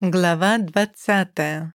Глава 20.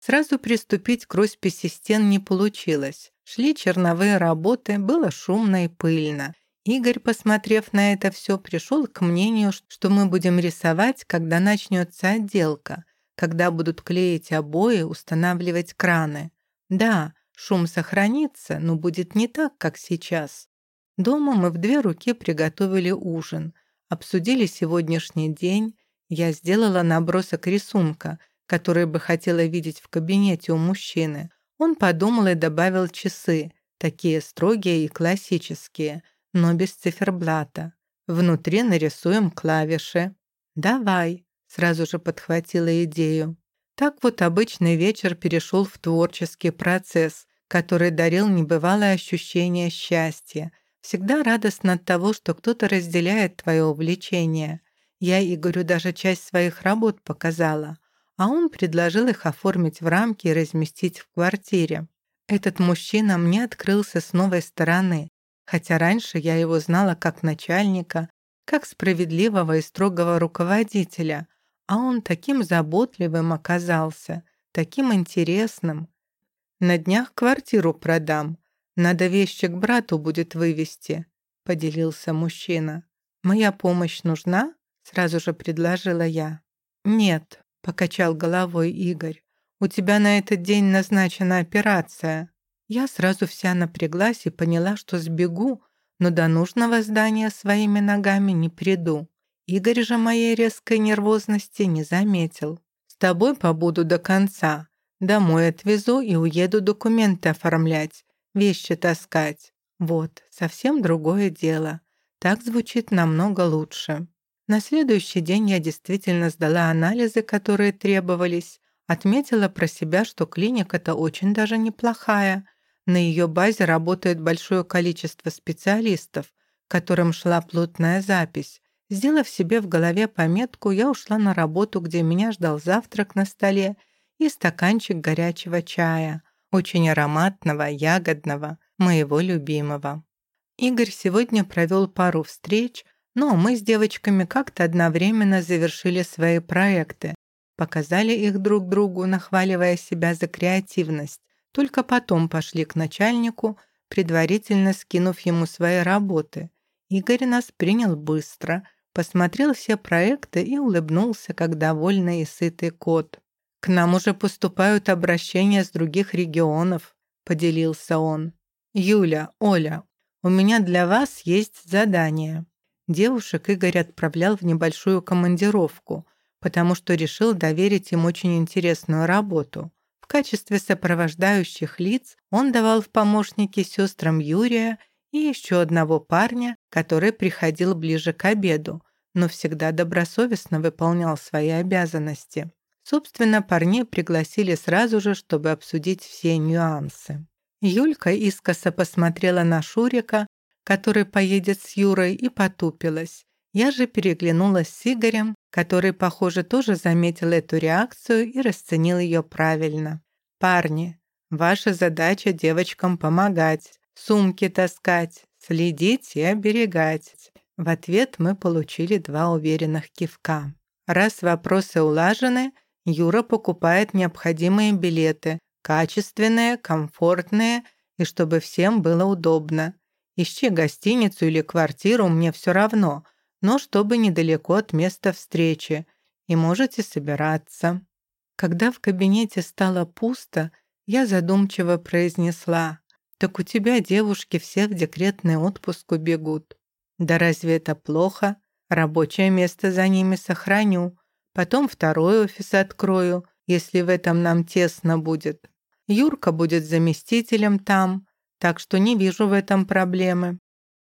Сразу приступить к росписи стен не получилось. Шли черновые работы, было шумно и пыльно. Игорь, посмотрев на это все, пришел к мнению, что мы будем рисовать, когда начнется отделка, когда будут клеить обои, устанавливать краны. Да, шум сохранится, но будет не так, как сейчас. Дома мы в две руки приготовили ужин, обсудили сегодняшний день, я сделала набросок рисунка, который бы хотела видеть в кабинете у мужчины. Он подумал и добавил часы, такие строгие и классические, но без циферблата. Внутри нарисуем клавиши. «Давай», — сразу же подхватила идею. Так вот обычный вечер перешел в творческий процесс, который дарил небывалое ощущение счастья. Всегда радостно от того, что кто-то разделяет твое увлечение. Я Игорю даже часть своих работ показала, а он предложил их оформить в рамки и разместить в квартире. Этот мужчина мне открылся с новой стороны, хотя раньше я его знала как начальника, как справедливого и строгого руководителя, а он таким заботливым оказался, таким интересным. На днях квартиру продам, надо вещи к брату будет вывести, поделился мужчина. Моя помощь нужна? Сразу же предложила я. «Нет», — покачал головой Игорь. «У тебя на этот день назначена операция». Я сразу вся напряглась и поняла, что сбегу, но до нужного здания своими ногами не приду. Игорь же моей резкой нервозности не заметил. «С тобой побуду до конца. Домой отвезу и уеду документы оформлять, вещи таскать. Вот, совсем другое дело. Так звучит намного лучше». На следующий день я действительно сдала анализы, которые требовались, отметила про себя, что клиника-то очень даже неплохая. На ее базе работает большое количество специалистов, которым шла плотная запись. Сделав себе в голове пометку, я ушла на работу, где меня ждал завтрак на столе и стаканчик горячего чая, очень ароматного, ягодного, моего любимого. Игорь сегодня провел пару встреч, но мы с девочками как-то одновременно завершили свои проекты, показали их друг другу, нахваливая себя за креативность. Только потом пошли к начальнику, предварительно скинув ему свои работы. Игорь нас принял быстро, посмотрел все проекты и улыбнулся, как довольный и сытый кот. «К нам уже поступают обращения с других регионов», — поделился он. «Юля, Оля, у меня для вас есть задание. Девушек Игорь отправлял в небольшую командировку, потому что решил доверить им очень интересную работу. В качестве сопровождающих лиц он давал в помощники сестрам Юрия и еще одного парня, который приходил ближе к обеду, но всегда добросовестно выполнял свои обязанности. Собственно, парней пригласили сразу же, чтобы обсудить все нюансы. Юлька искоса посмотрела на Шурика, который поедет с Юрой, и потупилась. Я же переглянулась с Игорем, который, похоже, тоже заметил эту реакцию и расценил ее правильно. «Парни, ваша задача девочкам помогать, сумки таскать, следить и оберегать». В ответ мы получили два уверенных кивка. Раз вопросы улажены, Юра покупает необходимые билеты, качественные, комфортные и чтобы всем было удобно. Ищи гостиницу или квартиру, мне все равно, но чтобы недалеко от места встречи, и можете собираться». Когда в кабинете стало пусто, я задумчиво произнесла, «Так у тебя девушки все в декретный отпуск убегут». «Да разве это плохо? Рабочее место за ними сохраню. Потом второй офис открою, если в этом нам тесно будет. Юрка будет заместителем там, так что не вижу в этом проблемы.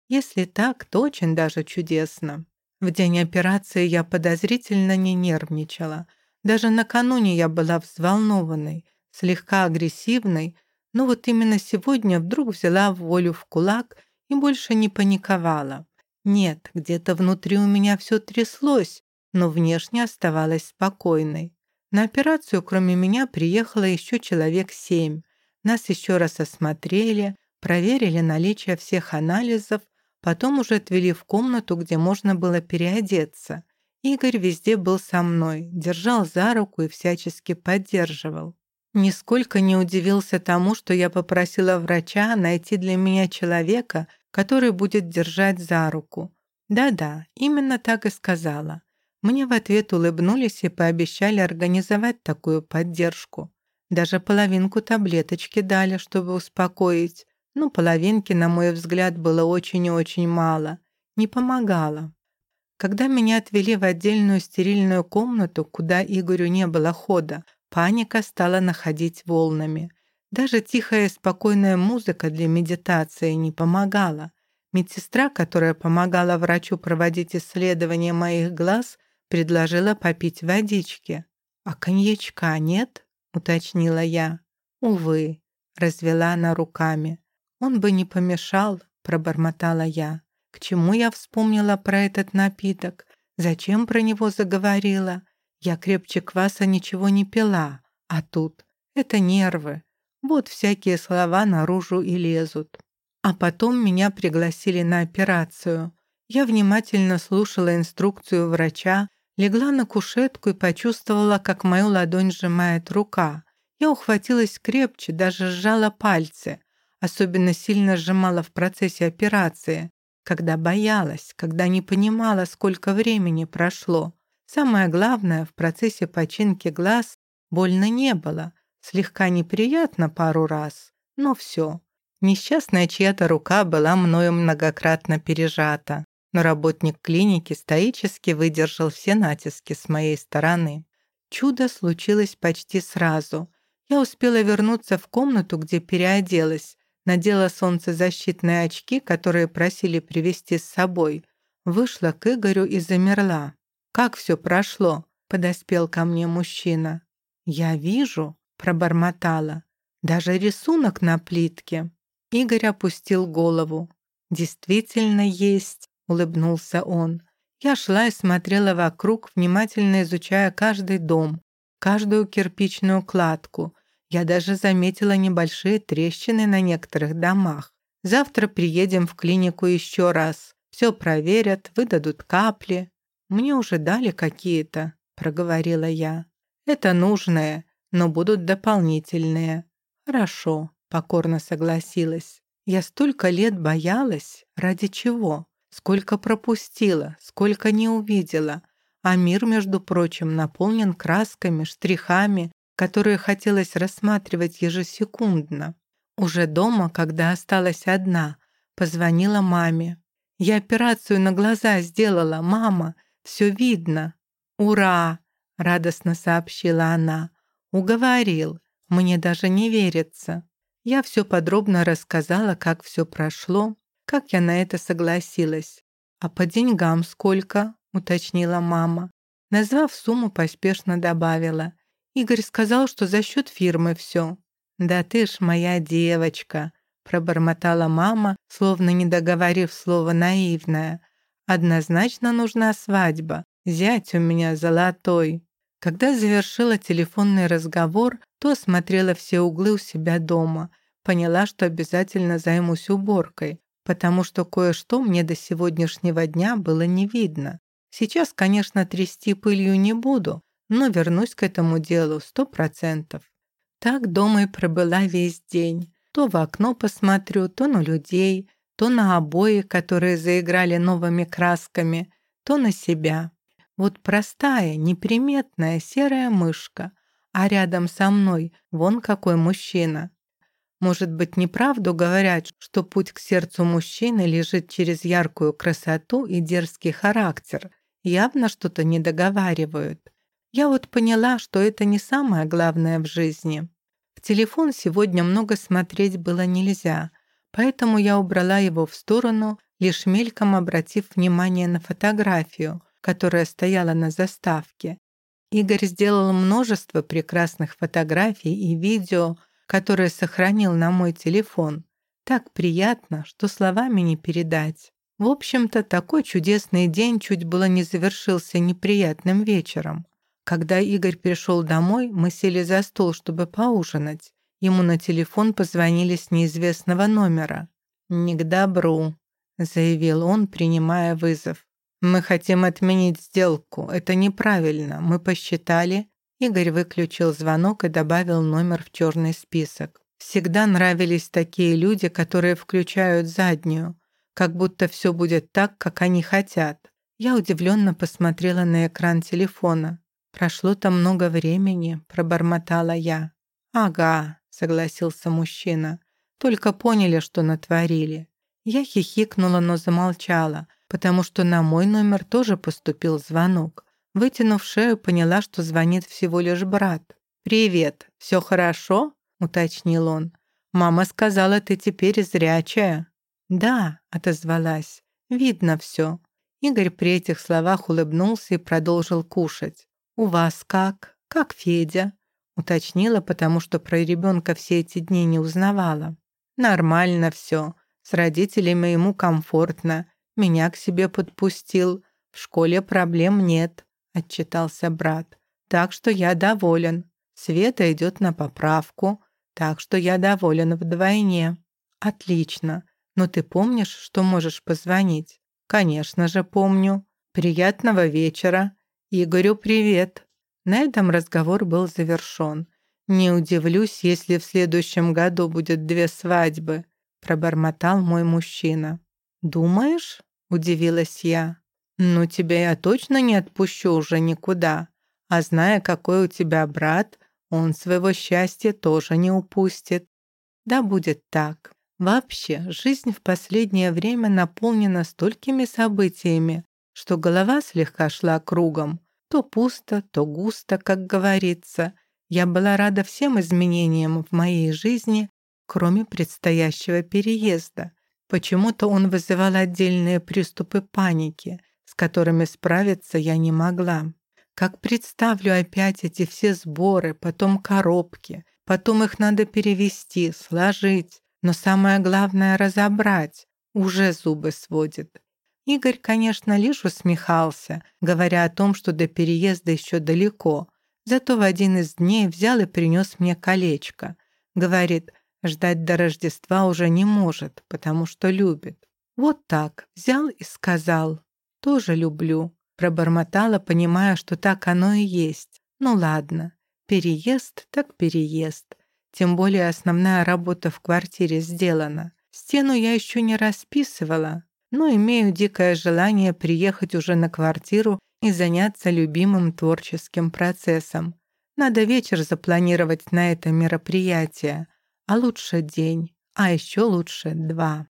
Если так, то очень даже чудесно. В день операции я подозрительно не нервничала. Даже накануне я была взволнованной, слегка агрессивной, но вот именно сегодня вдруг взяла волю в кулак и больше не паниковала. Нет, где-то внутри у меня все тряслось, но внешне оставалась спокойной. На операцию кроме меня приехало еще человек семь. Нас еще раз осмотрели, проверили наличие всех анализов, потом уже отвели в комнату, где можно было переодеться. Игорь везде был со мной, держал за руку и всячески поддерживал. Нисколько не удивился тому, что я попросила врача найти для меня человека, который будет держать за руку. Да-да, именно так и сказала. Мне в ответ улыбнулись и пообещали организовать такую поддержку. Даже половинку таблеточки дали, чтобы успокоить. Ну, половинки, на мой взгляд, было очень и очень мало. Не помогало. Когда меня отвели в отдельную стерильную комнату, куда Игорю не было хода, паника стала находить волнами. Даже тихая спокойная музыка для медитации не помогала. Медсестра, которая помогала врачу проводить исследование моих глаз, предложила попить водички. «А коньячка нет?» — уточнила я. «Увы», — развела она руками. «Он бы не помешал», — пробормотала я. К чему я вспомнила про этот напиток? Зачем про него заговорила? Я крепче кваса ничего не пила. А тут это нервы. Вот всякие слова наружу и лезут. А потом меня пригласили на операцию. Я внимательно слушала инструкцию врача, легла на кушетку и почувствовала, как мою ладонь сжимает рука. Я ухватилась крепче, даже сжала пальцы. Особенно сильно сжимала в процессе операции когда боялась, когда не понимала, сколько времени прошло. Самое главное, в процессе починки глаз больно не было, слегка неприятно пару раз, но все. Несчастная чья-то рука была мною многократно пережата, но работник клиники стоически выдержал все натиски с моей стороны. Чудо случилось почти сразу. Я успела вернуться в комнату, где переоделась, надела солнцезащитные очки, которые просили привезти с собой, вышла к Игорю и замерла. «Как все прошло?» — подоспел ко мне мужчина. «Я вижу», — пробормотала. «Даже рисунок на плитке». Игорь опустил голову. «Действительно есть», — улыбнулся он. Я шла и смотрела вокруг, внимательно изучая каждый дом, каждую кирпичную кладку, я даже заметила небольшие трещины на некоторых домах. Завтра приедем в клинику еще раз. Все проверят, выдадут капли. Мне уже дали какие-то, проговорила я. Это нужное, но будут дополнительные. Хорошо, покорно согласилась. Я столько лет боялась. Ради чего? Сколько пропустила, сколько не увидела. А мир, между прочим, наполнен красками, штрихами, которые хотелось рассматривать ежесекундно. Уже дома, когда осталась одна, позвонила маме. «Я операцию на глаза сделала, мама, все видно». «Ура!» — радостно сообщила она. «Уговорил, мне даже не верится». Я все подробно рассказала, как все прошло, как я на это согласилась. «А по деньгам сколько?» — уточнила мама. Назвав сумму, поспешно добавила. Игорь сказал, что за счет фирмы все. «Да ты ж моя девочка», — пробормотала мама, словно не договорив слово «наивная». «Однозначно нужна свадьба. Зять у меня золотой». Когда завершила телефонный разговор, то осмотрела все углы у себя дома. Поняла, что обязательно займусь уборкой, потому что кое-что мне до сегодняшнего дня было не видно. Сейчас, конечно, трясти пылью не буду, но вернусь к этому делу сто процентов. Так дома и пробыла весь день. То в окно посмотрю, то на людей, то на обои, которые заиграли новыми красками, то на себя. Вот простая, неприметная серая мышка, а рядом со мной вон какой мужчина. Может быть, неправду говорят, что путь к сердцу мужчины лежит через яркую красоту и дерзкий характер. Явно что-то не договаривают. Я вот поняла, что это не самое главное в жизни. В телефон сегодня много смотреть было нельзя, поэтому я убрала его в сторону, лишь мельком обратив внимание на фотографию, которая стояла на заставке. Игорь сделал множество прекрасных фотографий и видео, которые сохранил на мой телефон. Так приятно, что словами не передать. В общем-то, такой чудесный день чуть было не завершился неприятным вечером. Когда Игорь пришел домой, мы сели за стол, чтобы поужинать. Ему на телефон позвонили с неизвестного номера. «Не к добру», — заявил он, принимая вызов. «Мы хотим отменить сделку. Это неправильно. Мы посчитали...» Игорь выключил звонок и добавил номер в черный список. Всегда нравились такие люди, которые включают заднюю, как будто все будет так, как они хотят. Я удивленно посмотрела на экран телефона. «Прошло-то много времени», — пробормотала я. «Ага», — согласился мужчина. «Только поняли, что натворили». Я хихикнула, но замолчала, потому что на мой номер тоже поступил звонок. Вытянув шею, поняла, что звонит всего лишь брат. «Привет, все хорошо?» — уточнил он. «Мама сказала, ты теперь зрячая». «Да», — отозвалась. «Видно все. Игорь при этих словах улыбнулся и продолжил кушать. «У вас как? Как Федя?» Уточнила, потому что про ребенка все эти дни не узнавала. «Нормально все. С родителями ему комфортно. Меня к себе подпустил. В школе проблем нет», — отчитался брат. «Так что я доволен. Света идет на поправку, так что я доволен вдвойне». «Отлично. Но ты помнишь, что можешь позвонить?» «Конечно же, помню. Приятного вечера. Игорю привет». На этом разговор был завершен. «Не удивлюсь, если в следующем году будет две свадьбы», пробормотал мой мужчина. «Думаешь?» – удивилась я. «Ну, тебя я точно не отпущу уже никуда. А зная, какой у тебя брат, он своего счастья тоже не упустит. Да будет так. Вообще, жизнь в последнее время наполнена столькими событиями, что голова слегка шла кругом. То пусто, то густо, как говорится. Я была рада всем изменениям в моей жизни, кроме предстоящего переезда. Почему-то он вызывал отдельные приступы паники, с которыми справиться я не могла. Как представлю опять эти все сборы, потом коробки, потом их надо перевести, сложить, но самое главное — разобрать. Уже зубы сводит. Игорь, конечно, лишь усмехался, говоря о том, что до переезда еще далеко. Зато в один из дней взял и принес мне колечко. Говорит, ждать до Рождества уже не может, потому что любит. Вот так, взял и сказал. Тоже люблю. Пробормотала, понимая, что так оно и есть. Ну ладно, переезд так переезд. Тем более основная работа в квартире сделана. Стену я еще не расписывала, но имею дикое желание приехать уже на квартиру и заняться любимым творческим процессом. Надо вечер запланировать на это мероприятие, а лучше день, а еще лучше два.